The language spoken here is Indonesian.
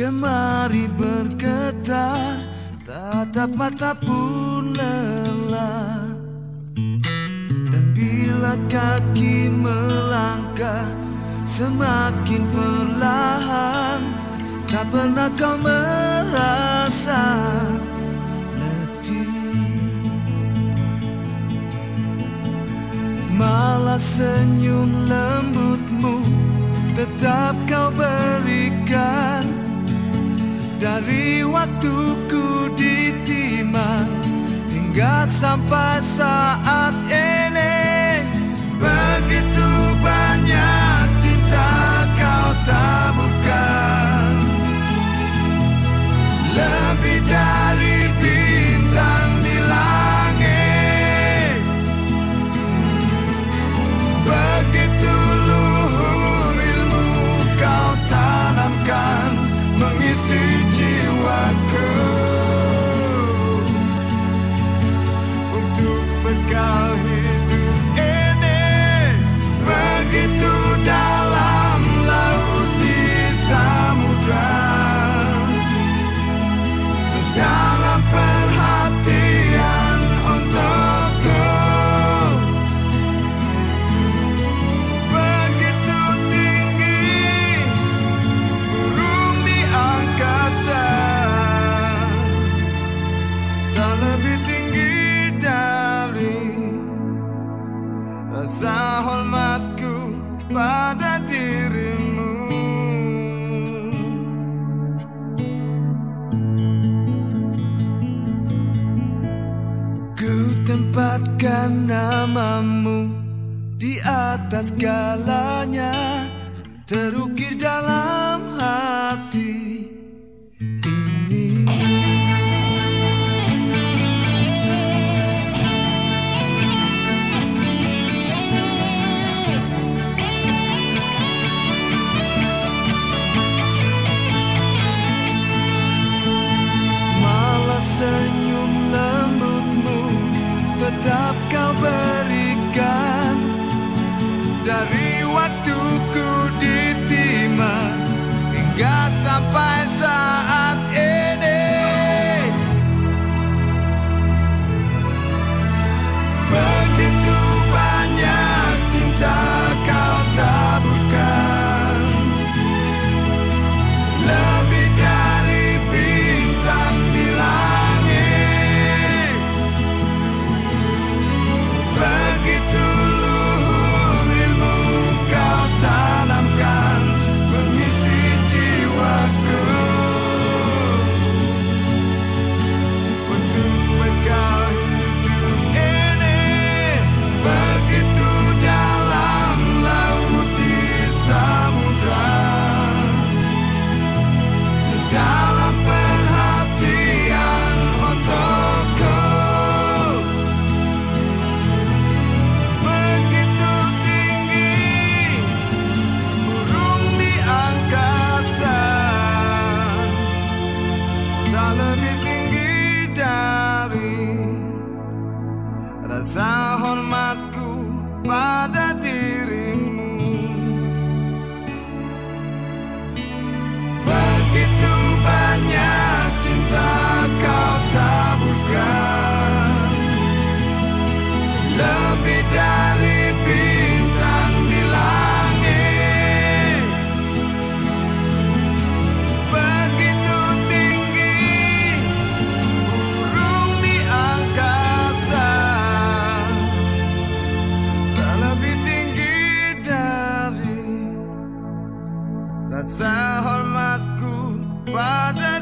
Jemari bergetar Tatap mata pun lelah. Dan bila kaki melangkah Semakin perlahan Tak pernah kau merasa Malah senyum lembutmu Tetap kau berikan Dari waktuku di Timang Hingga sampai saat namamu di atas galanya Terukir dalam hati by